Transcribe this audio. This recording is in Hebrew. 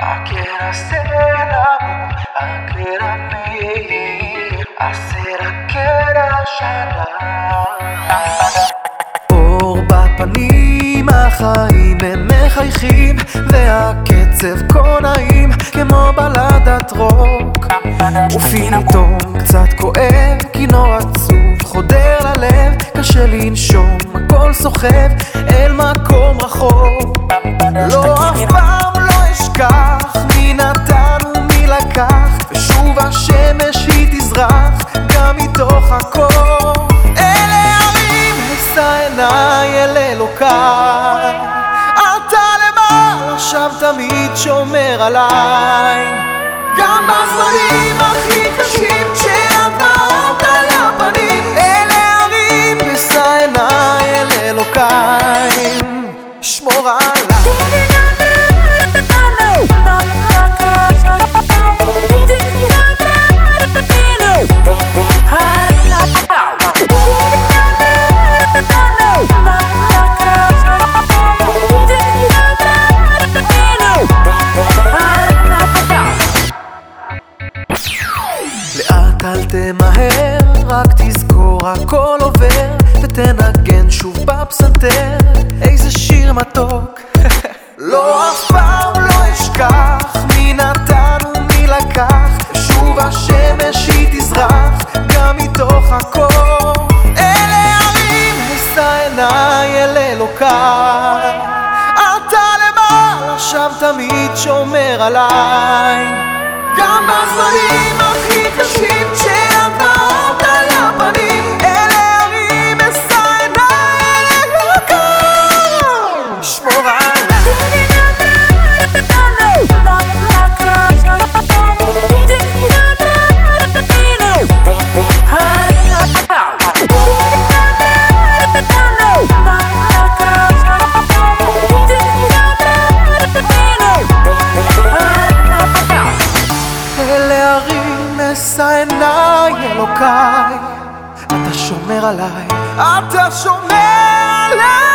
¿A quién hacer el amor? ¿A quién a mí? hacer aquel אור בפנים, החיים הם מחייכים והקצב כה נעים כמו בלדת רוק ופתאום קצת כואב, כינור עצוב חודר ללב קשה לנשום, הכל סוחב אל מקום רחוק מתוך הקור אלה ערים אשא עיניי אל אלוקיי. אתה למעלה שם תמיד שומר עליי. גם בזמנים הכי קשים כשהדמעות לאט אל תמהר, רק תזכור הכל עובר ותנגן שוב בפסנתר. איזה שיר מתוק. לא אף פעם לא אשכח מי נתן ומי לקח. ושוב השמש היא תזרח גם מתוך הקור. אלה ערים אשא עיניי אל אלוקיי אתה למעלה שם תמיד שומר עליי. גם בזמנים אשא עיניי אלוקיי. אתה שומר עליי. אתה שומר עליי